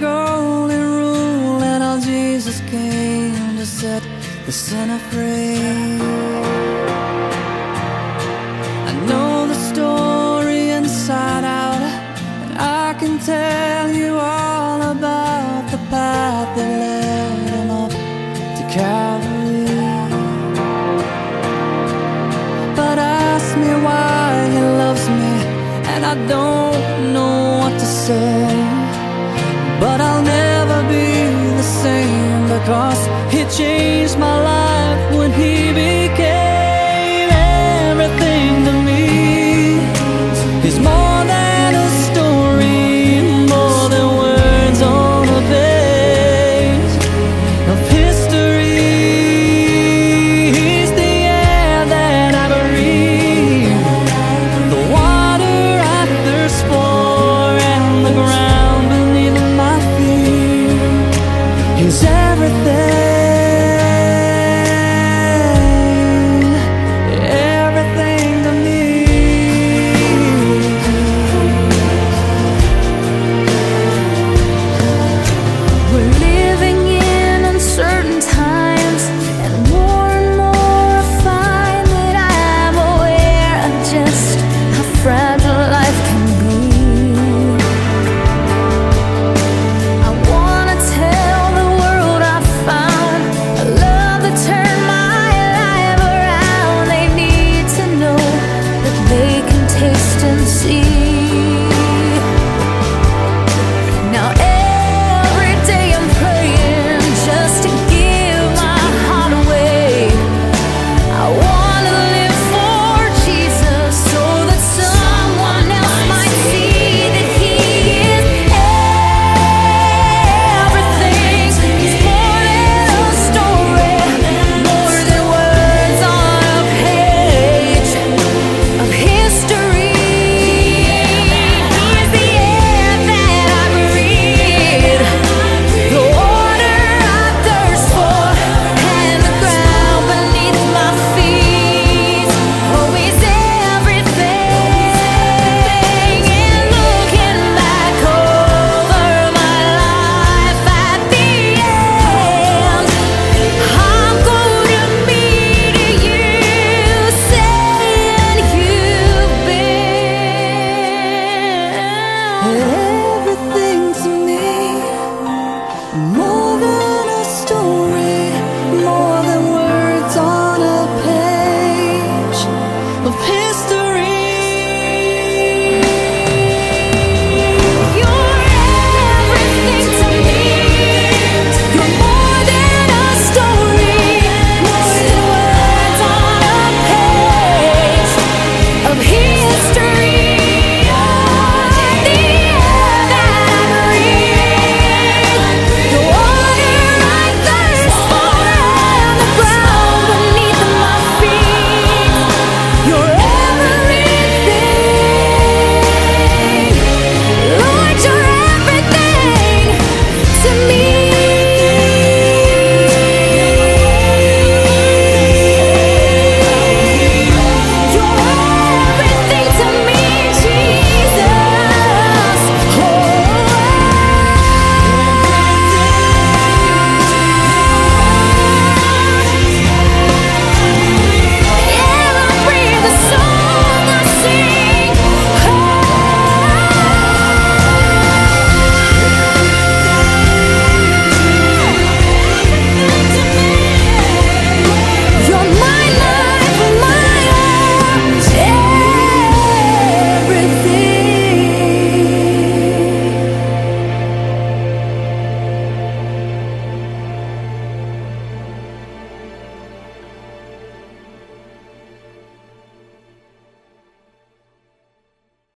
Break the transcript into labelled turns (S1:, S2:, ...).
S1: golden rule, and all Jesus came to set the sinner free. I know the story inside out, and I can tell you all about the path that led him up to Calvary. But ask me why he loves me, and I don't Because he changed my. is everything.